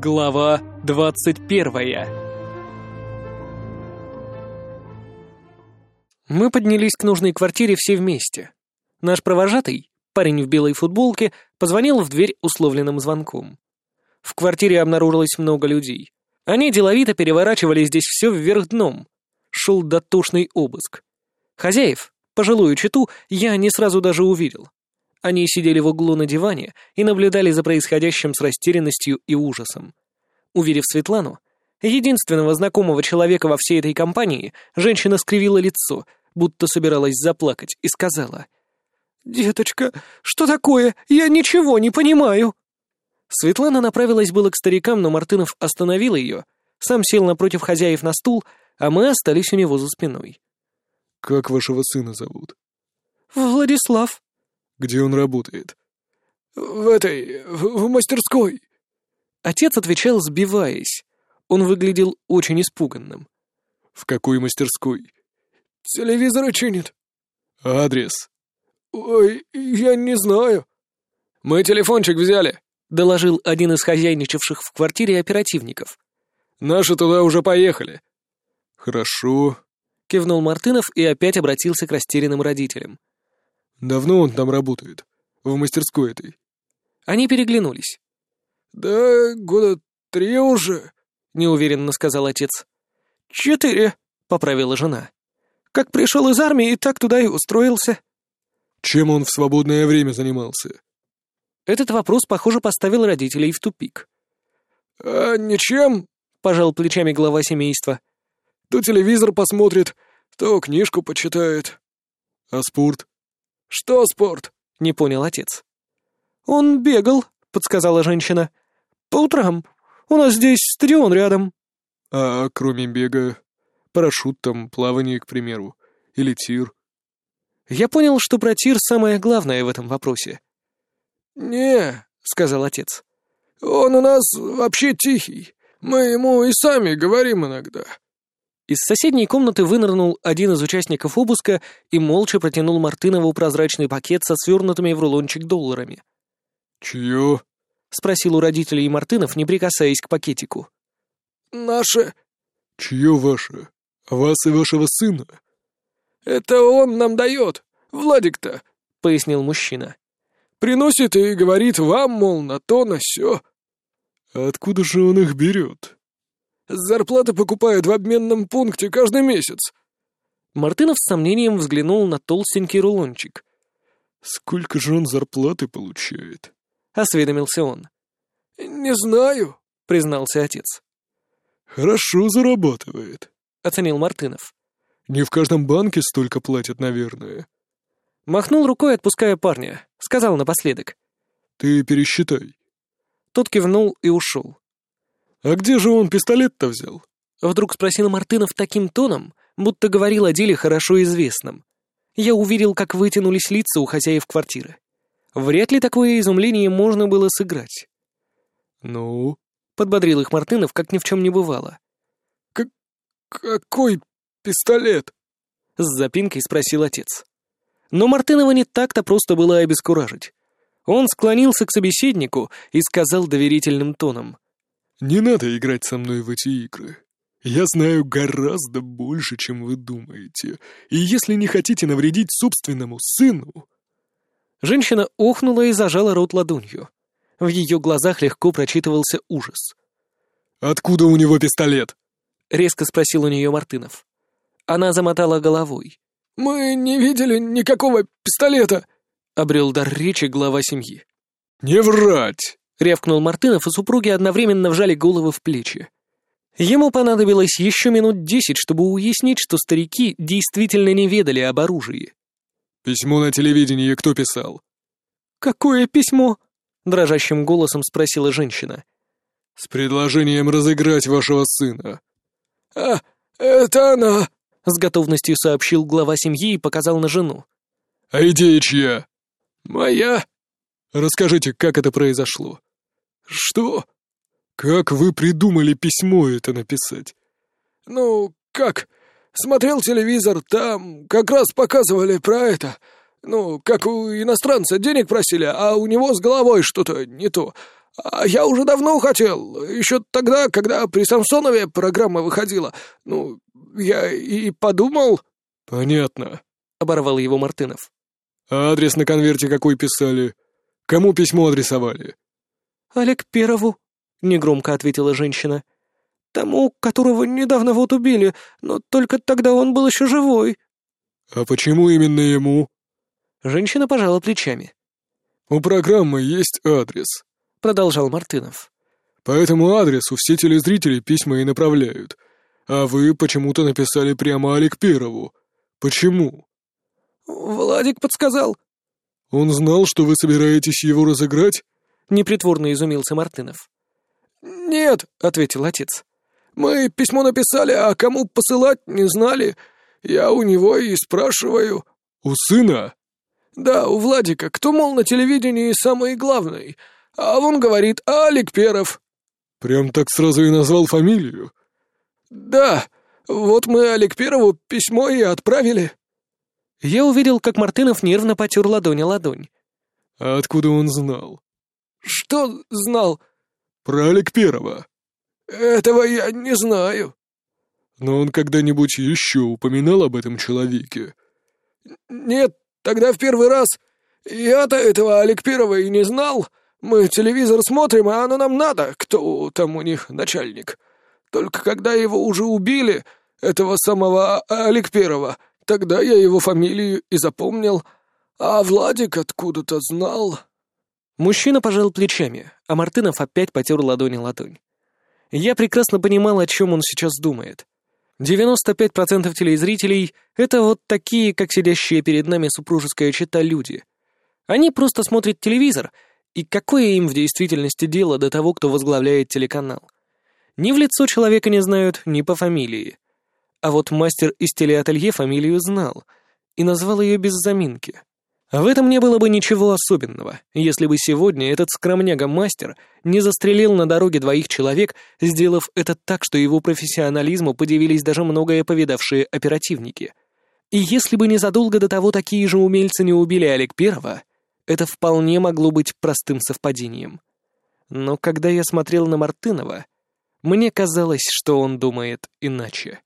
Глава двадцать первая Мы поднялись к нужной квартире все вместе. Наш провожатый, парень в белой футболке, позвонил в дверь условленным звонком. В квартире обнаружилось много людей. Они деловито переворачивали здесь все вверх дном. Шел дотошный обыск. Хозяев, пожилую читу, я не сразу даже увидел. Они сидели в углу на диване и наблюдали за происходящим с растерянностью и ужасом. Увидев Светлану, единственного знакомого человека во всей этой компании, женщина скривила лицо, будто собиралась заплакать, и сказала. «Деточка, что такое? Я ничего не понимаю!» Светлана направилась было к старикам, но Мартынов остановил ее, сам сел напротив хозяев на стул, а мы остались у него за спиной. «Как вашего сына зовут?» «Владислав», где он работает? В этой... в мастерской. Отец отвечал, сбиваясь. Он выглядел очень испуганным. В какой мастерской? Телевизоры чинит. Адрес? Ой, я не знаю. Мы телефончик взяли, доложил один из хозяйничавших в квартире оперативников. Наши туда уже поехали. Хорошо, кивнул Мартынов и опять обратился к растерянным родителям. Давно он там работает? В мастерской этой?» Они переглянулись. «Да года три уже», — неуверенно сказал отец. «Четыре», — поправила жена. «Как пришел из армии, так туда и устроился». «Чем он в свободное время занимался?» Этот вопрос, похоже, поставил родителей в тупик. «А ничем», — пожал плечами глава семейства. «То телевизор посмотрит, то книжку почитает». «А спорт?» «Что спорт?» — не понял отец. «Он бегал», — подсказала женщина. «По утрам. У нас здесь стадион рядом». «А кроме бега, парашют там, плавание, к примеру, или тир?» Я понял, что про тир самое главное в этом вопросе. «Не», — сказал отец. «Он у нас вообще тихий. Мы ему и сами говорим иногда». Из соседней комнаты вынырнул один из участников обыска и молча протянул Мартынову прозрачный пакет со свернутыми в рулончик долларами. «Чье?» — спросил у родителей Мартынов, не прикасаясь к пакетику. «Наше». «Чье ваше? Вас и вашего сына?» «Это он нам дает, Владик-то», — пояснил мужчина. «Приносит и говорит вам, мол, на то, на сё». «А откуда же он их берет?» Зарплаты покупают в обменном пункте каждый месяц». Мартынов с сомнением взглянул на толстенький рулончик. «Сколько же он зарплаты получает?» — осведомился он. «Не знаю», — признался отец. «Хорошо зарабатывает», — оценил Мартынов. «Не в каждом банке столько платят, наверное». Махнул рукой, отпуская парня. Сказал напоследок. «Ты пересчитай». Тот кивнул и ушел. «А где же он пистолет-то взял?» Вдруг спросил Мартынов таким тоном, будто говорил о деле хорошо известном. Я увидел, как вытянулись лица у хозяев квартиры. Вряд ли такое изумление можно было сыграть. «Ну?» — подбодрил их Мартынов, как ни в чем не бывало. «Как... какой пистолет?» — с запинкой спросил отец. Но Мартынова не так-то просто было обескуражить. Он склонился к собеседнику и сказал доверительным тоном — «Не надо играть со мной в эти игры. Я знаю гораздо больше, чем вы думаете, и если не хотите навредить собственному сыну...» Женщина охнула и зажала рот ладонью. В ее глазах легко прочитывался ужас. «Откуда у него пистолет?» — резко спросил у нее Мартынов. Она замотала головой. «Мы не видели никакого пистолета!» — обрел дар речи глава семьи. «Не врать!» — рявкнул Мартынов, и супруги одновременно вжали головы в плечи. Ему понадобилось еще минут десять, чтобы уяснить, что старики действительно не ведали об оружии. «Письмо на телевидении кто писал?» «Какое письмо?» — дрожащим голосом спросила женщина. «С предложением разыграть вашего сына». «А, это она!» — с готовностью сообщил глава семьи и показал на жену. «А идея чья?» «Моя». «Расскажите, как это произошло?» «Что? Как вы придумали письмо это написать?» «Ну, как? Смотрел телевизор, там как раз показывали про это. Ну, как у иностранца денег просили, а у него с головой что-то не то. А я уже давно хотел, еще тогда, когда при Самсонове программа выходила. Ну, я и подумал...» «Понятно», — оборвал его Мартынов. «А адрес на конверте какой писали? Кому письмо адресовали?» «Олег Перову», — негромко ответила женщина. «Тому, которого недавно вот убили, но только тогда он был еще живой». «А почему именно ему?» Женщина пожала плечами. «У программы есть адрес», — продолжал Мартынов. «По этому адресу все телезрители письма и направляют. А вы почему-то написали прямо Олег Перову. Почему?» «Владик подсказал». «Он знал, что вы собираетесь его разыграть?» — непритворно изумился Мартынов. «Нет», — ответил отец. «Мы письмо написали, а кому посылать не знали. Я у него и спрашиваю». «У сына?» «Да, у Владика. Кто, мол, на телевидении самый главный? А он говорит, Алик Перов». «Прям так сразу и назвал фамилию?» «Да. Вот мы Алик Перову письмо и отправили». Я увидел, как Мартынов нервно потер ладонь о ладонь. «А откуда он знал?» «Что знал?» «Про Алик Перова». «Этого я не знаю». «Но он когда-нибудь еще упоминал об этом человеке?» «Нет, тогда в первый раз. Я-то этого Алик Перова и не знал. Мы телевизор смотрим, а оно нам надо, кто там у них начальник. Только когда его уже убили, этого самого Алик Перова, тогда я его фамилию и запомнил, а Владик откуда-то знал». Мужчина пожал плечами, а Мартынов опять потер ладони ладонь. Я прекрасно понимал, о чем он сейчас думает. 95% телезрителей — это вот такие, как сидящие перед нами супружеская чета люди. Они просто смотрят телевизор, и какое им в действительности дело до того, кто возглавляет телеканал? Ни в лицо человека не знают, ни по фамилии. А вот мастер из телеателье фамилию знал и назвал ее без заминки. В этом не было бы ничего особенного, если бы сегодня этот скромняга-мастер не застрелил на дороге двоих человек, сделав это так, что его профессионализму подивились даже многое повидавшие оперативники. И если бы незадолго до того такие же умельцы не убили Олег Первого, это вполне могло быть простым совпадением. Но когда я смотрел на Мартынова, мне казалось, что он думает иначе.